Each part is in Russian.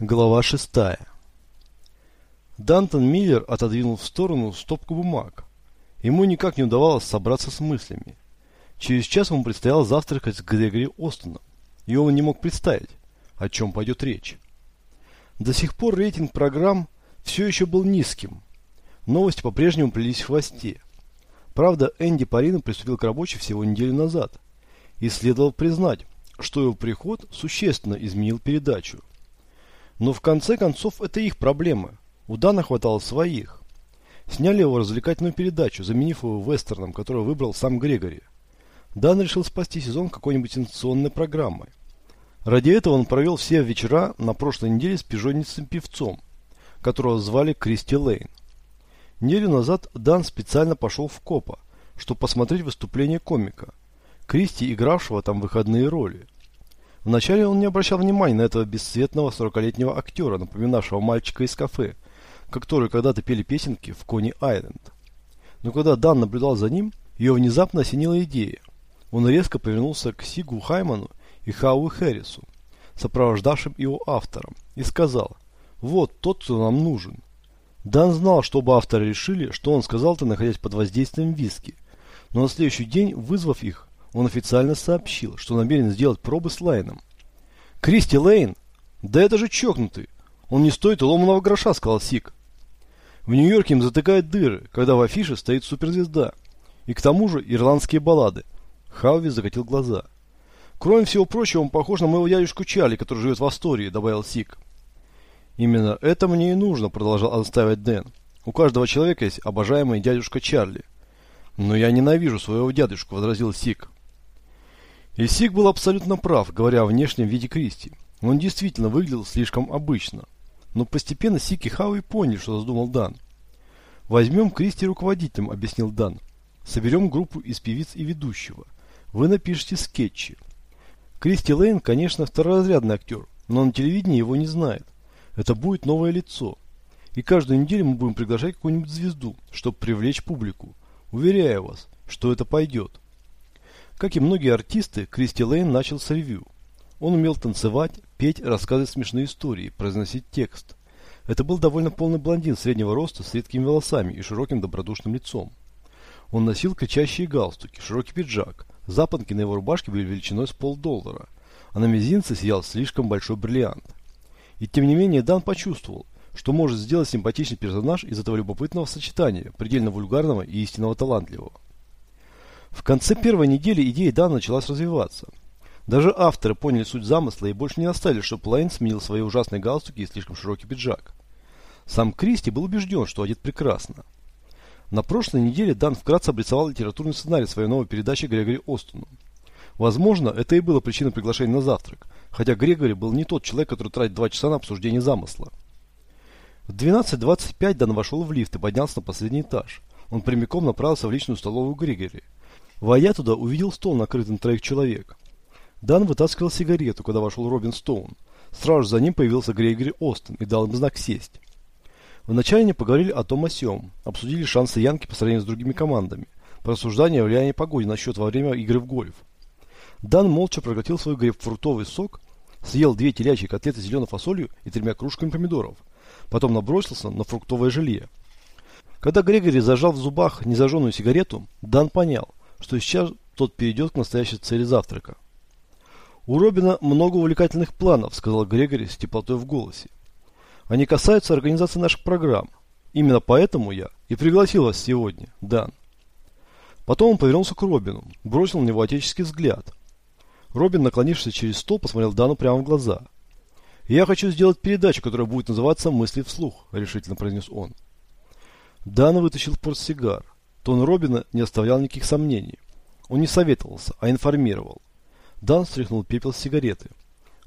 Глава шестая. Дантон Миллер отодвинул в сторону стопку бумаг. Ему никак не удавалось собраться с мыслями. Через час ему предстояло завтракать с Грегори Остоном, и он не мог представить, о чем пойдет речь. До сих пор рейтинг программ все еще был низким. Новости по-прежнему плелись в хвосте. Правда, Энди Парина приступил к работе всего неделю назад, и следовало признать, что его приход существенно изменил передачу. Но в конце концов это их проблемы. У Дана хватало своих. Сняли его развлекательную передачу, заменив его вестерном, который выбрал сам Грегори. Дан решил спасти сезон какой-нибудь сенсационной программой. Ради этого он провел все вечера на прошлой неделе с пижонницем-певцом, которого звали Кристи Лейн. Неделю назад Дан специально пошел в Копа, чтобы посмотреть выступление комика, Кристи, игравшего там выходные роли. Вначале он не обращал внимания на этого бесцветного сорокалетнего актера, напоминавшего мальчика из кафе, который когда-то пели песенки в Кони-Айленд. Но когда Дан наблюдал за ним, ее внезапно осенила идея. Он резко повернулся к Сигу Хайману и Хауи Хэррису, сопровождавшим его автором, и сказал, «Вот тот, кто нам нужен». Дан знал, что оба автора решили, что он сказал это, находясь под воздействием виски, но на следующий день, вызвав их, он официально сообщил, что намерен сделать пробы с Лайном. «Кристи Лейн? Да это же чокнутый! Он не стоит и ломаного гроша», — сказал Сик. В Нью-Йорке им затыкают дыры, когда в афише стоит суперзвезда. И к тому же ирландские баллады. Хауви закатил глаза. Кроме всего прочего, он похож на моего дядюшку Чарли, который живет в Астории, добавил Сик. Именно это мне и нужно, продолжал отставить Дэн. У каждого человека есть обожаемый дядюшка Чарли. Но я ненавижу своего дядюшку, возразил Сик. И Сик был абсолютно прав, говоря о внешнем виде Кристи. Он действительно выглядел слишком обычно. Но постепенно Сик и Хауи поняли, что задумал Дан. «Возьмем Кристи руководителем», — объяснил Дан. «Соберем группу из певиц и ведущего. Вы напишите скетчи». Кристи Лейн, конечно, второразрядный актер, но на телевидении его не знает. Это будет новое лицо. И каждую неделю мы будем приглашать какую-нибудь звезду, чтобы привлечь публику. Уверяю вас, что это пойдет. Как и многие артисты, Кристи Лейн начал с ревью. Он умел танцевать, петь, рассказывать смешные истории, произносить текст. Это был довольно полный блондин среднего роста с редкими волосами и широким добродушным лицом. Он носил кричащие галстуки, широкий пиджак. Запонки на его рубашке были величиной с полдоллара, а на мизинце сиял слишком большой бриллиант. И тем не менее Дан почувствовал, что может сделать симпатичный персонаж из этого любопытного сочетания, предельно вульгарного и истинного талантливого. В конце первой недели идея Дана началась развиваться. Даже авторы поняли суть замысла и больше не оставили, чтобы Лайн сменил свои ужасные галстуки и слишком широкий пиджак. Сам Кристи был убежден, что одет прекрасно. На прошлой неделе Дан вкратце обрисовал литературный сценарий своей новой передачи Грегори Остону. Возможно, это и было причиной приглашения на завтрак, хотя Грегори был не тот человек, который тратит два часа на обсуждение замысла. В 12.25 Дан вошел в лифт и поднялся на последний этаж. Он прямиком направился в личную столовую Грегори. Войдя туда, увидел стол, накрытый на троих человек. Дан вытаскивал сигарету, когда вошел Робин Стоун. Сразу за ним появился Грегори Остин и дал им знак сесть. Вначале они поговорили о том о сём, обсудили шансы Янки по сравнению с другими командами, порассуждали о влиянии погоды на счет во время игры в гольф. Дан молча проглотил свой грейпфрутовый сок, съел две телячьи котлеты с зеленой фасолью и тремя кружками помидоров. Потом набросился на фруктовое желе. Когда Грегори зажал в зубах незажженную сигарету, Дан понял, что сейчас тот перейдет к настоящей цели завтрака. «У Робина много увлекательных планов», — сказал Грегори с теплотой в голосе. «Они касаются организации наших программ. Именно поэтому я и пригласил вас сегодня, Дан». Потом он повернулся к Робину, бросил на него отеческий взгляд. Робин, наклонившись через стол, посмотрел Дану прямо в глаза. «Я хочу сделать передачу, которая будет называться «Мысли вслух», — решительно произнес он. Дан вытащил портсигар. Тон Робина не оставлял никаких сомнений. Он не советовался, а информировал. Дан стряхнул пепел с сигареты.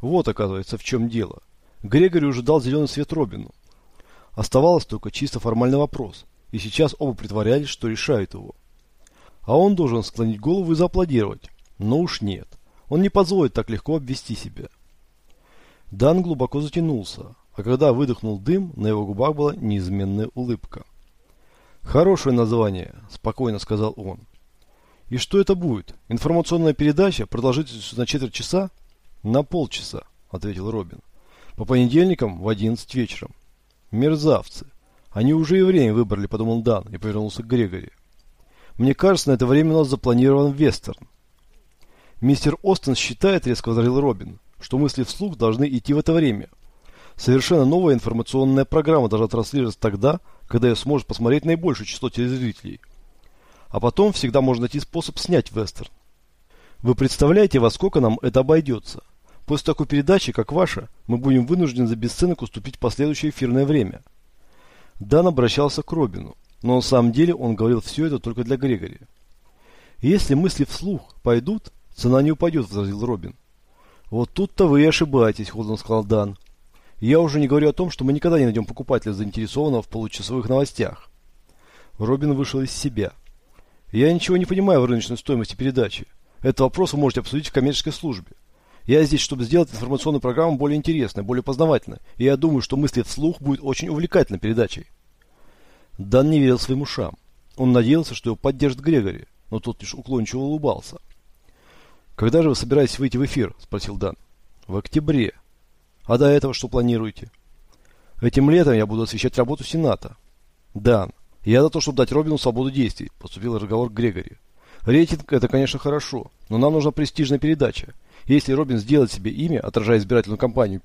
Вот, оказывается, в чем дело. Грегори уже дал зеленый свет Робину. Оставалось только чисто формальный вопрос, и сейчас оба притворялись, что решают его. А он должен склонить голову и зааплодировать. Но уж нет. Он не позволит так легко обвести себя. Дан глубоко затянулся, а когда выдохнул дым, на его губах была неизменная улыбка. «Хорошее название», – спокойно сказал он. «И что это будет? Информационная передача? Продолжительностью на четверть часа?» «На полчаса», – ответил Робин. По понедельникам в 11 вечера. Мерзавцы. Они уже и время выбрали, подумал Дан и повернулся к Грегори. Мне кажется, на это время у нас запланирован вестерн. Мистер Остен считает, резко возразил Робин, что мысли вслух должны идти в это время. Совершенно новая информационная программа должна транслироваться тогда, когда ее сможет посмотреть наибольшее число телезрителей. А потом всегда можно найти способ снять вестерн. Вы представляете, во сколько нам это обойдется? После такой передачи, как ваша, мы будем вынуждены за бесценок уступить последующее эфирное время. Дан обращался к Робину, но на самом деле он говорил все это только для Грегори. «Если мысли вслух пойдут, цена не упадет», – возразил Робин. «Вот тут-то вы и ошибаетесь», – холодно сказал Дан. «Я уже не говорю о том, что мы никогда не найдем покупателя, заинтересованного в получасовых новостях». Робин вышел из себя. «Я ничего не понимаю в рыночной стоимости передачи. Этот вопрос вы можете обсудить в коммерческой службе. Я здесь, чтобы сделать информационную программу более интересной, более познавательной. И я думаю, что мысли вслух будет очень увлекательной передачей. Дан не верил своим ушам. Он надеялся, что его поддержит Грегори, но тот лишь уклончиво улыбался. «Когда же вы собираетесь выйти в эфир?» – спросил Дан. «В октябре. А до этого что планируете?» «Этим летом я буду освещать работу Сената». «Дан, я за то, чтобы дать Робину свободу действий», – поступил разговор к Грегори. «Рейтинг – это, конечно, хорошо, но нам нужна престижная передача. Если Робин сделает себе имя, отражая избирательную кампанию,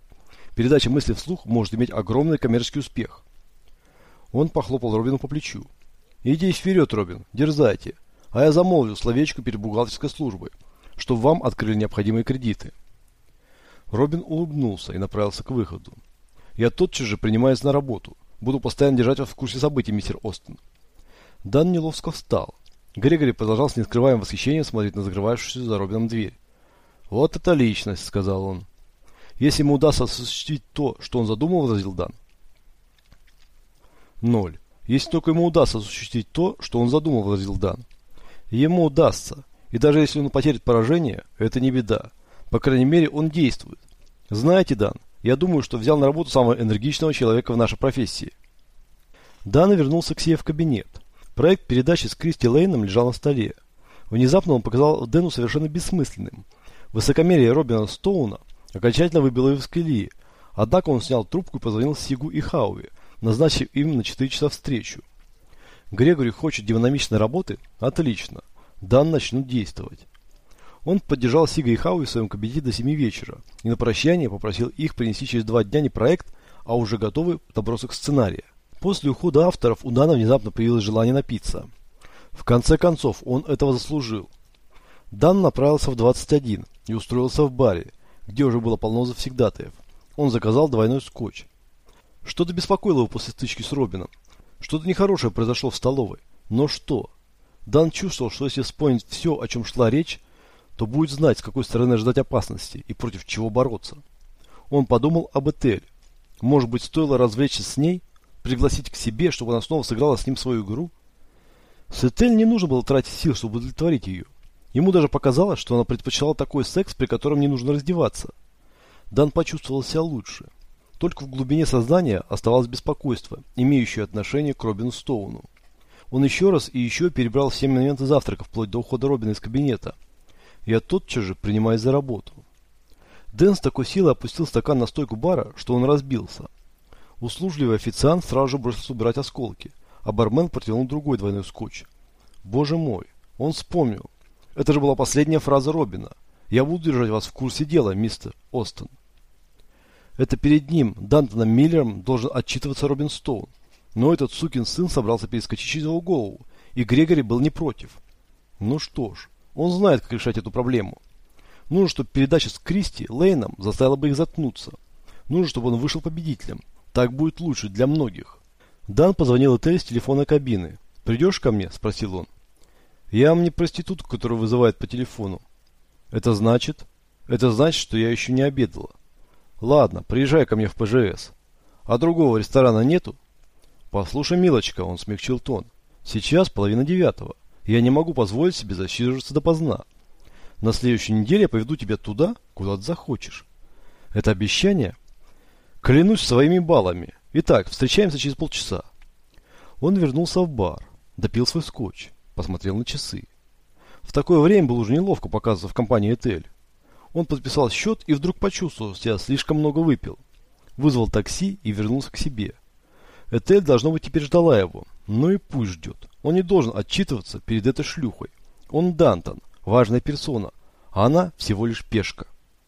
передача мысли вслух может иметь огромный коммерческий успех. Он похлопал Робину по плечу. «Иди вперед, Робин, дерзайте, а я замолвлю словечко перед бухгалтерской службой, чтобы вам открыли необходимые кредиты». Робин улыбнулся и направился к выходу. «Я тотчас же принимаюсь на работу. Буду постоянно держать вас в курсе событий, мистер Остин». Дан неловко встал. Грегори продолжал с нескрываемым восхищением смотреть на закрывающуюся за Робином дверь. «Вот это личность», — сказал он. «Если ему удастся осуществить то, что он задумал», — возразил Дан. «Ноль. Если только ему удастся осуществить то, что он задумал», — возразил Дан. «Ему удастся. И даже если он потеряет поражение, это не беда. По крайней мере, он действует. Знаете, Дан, я думаю, что взял на работу самого энергичного человека в нашей профессии». Дан вернулся к себе в кабинет. Проект передачи с Кристи Лейном лежал на столе. Внезапно он показал Дэну совершенно бессмысленным – Высокомерие Робина Стоуна окончательно выбило его из колеи, однако он снял трубку и позвонил Сигу и Хауи, назначив им на 4 часа встречу. Грегори хочет динамичной работы? Отлично. Дан начнут действовать. Он поддержал Сига и Хауи в своем кабинете до 7 вечера и на прощание попросил их принести через два дня не проект, а уже готовый набросок сценария. После ухода авторов у Дана внезапно появилось желание напиться. В конце концов, он этого заслужил. Дан направился в 21 и устроился в баре, где уже было полно завсегдатаев. Он заказал двойной скотч. Что-то беспокоило его после стычки с Робином. Что-то нехорошее произошло в столовой. Но что? Дан чувствовал, что если вспомнить все, о чем шла речь, то будет знать, с какой стороны ждать опасности и против чего бороться. Он подумал об Этель. Может быть, стоило развлечься с ней, пригласить к себе, чтобы она снова сыграла с ним свою игру? С Этель не нужно было тратить сил, чтобы удовлетворить ее. Ему даже показалось, что она предпочитала такой секс, при котором не нужно раздеваться. Дан почувствовал себя лучше. Только в глубине сознания оставалось беспокойство, имеющее отношение к Робину Стоуну. Он еще раз и еще перебрал все моменты завтрака, вплоть до ухода Робина из кабинета. Я тотчас же принимаюсь за работу. Дэн с такой силой опустил стакан на стойку бара, что он разбился. Услужливый официант сразу же бросился убирать осколки, а бармен протянул другой двойной скотч. Боже мой, он вспомнил, это же была последняя фраза Робина. «Я буду держать вас в курсе дела, мистер Остон». Это перед ним, Дантоном Миллером, должен отчитываться Робин Стоун. Но этот сукин сын собрался перескочить через его голову, и Грегори был не против. Ну что ж, он знает, как решать эту проблему. Нужно, чтобы передача с Кристи, Лейном, заставила бы их заткнуться. Нужно, чтобы он вышел победителем. Так будет лучше для многих. Дан позвонил Этель с телефона кабины. «Придешь ко мне?» – спросил он. Я вам не проститутка, которую вызывают по телефону. Это значит? Это значит, что я еще не обедала. Ладно, приезжай ко мне в ПЖС. А другого ресторана нету? Послушай, милочка, он смягчил тон. Сейчас половина девятого. Я не могу позволить себе засиживаться допоздна. На следующей неделе я поведу тебя туда, куда ты захочешь. Это обещание? Клянусь своими баллами. Итак, встречаемся через полчаса. Он вернулся в бар, допил свой скотч посмотрел на часы. В такое время было уже неловко показываться в компании Этель. Он подписал счет и вдруг почувствовал, что себя слишком много выпил. вызвал такси и вернулся к себе. Этель, должно быть, теперь ждала его. Ну и пусть ждет. Он не должен отчитываться перед этой шлюхой. Он Дантон, важная персона, а она всего лишь пешка.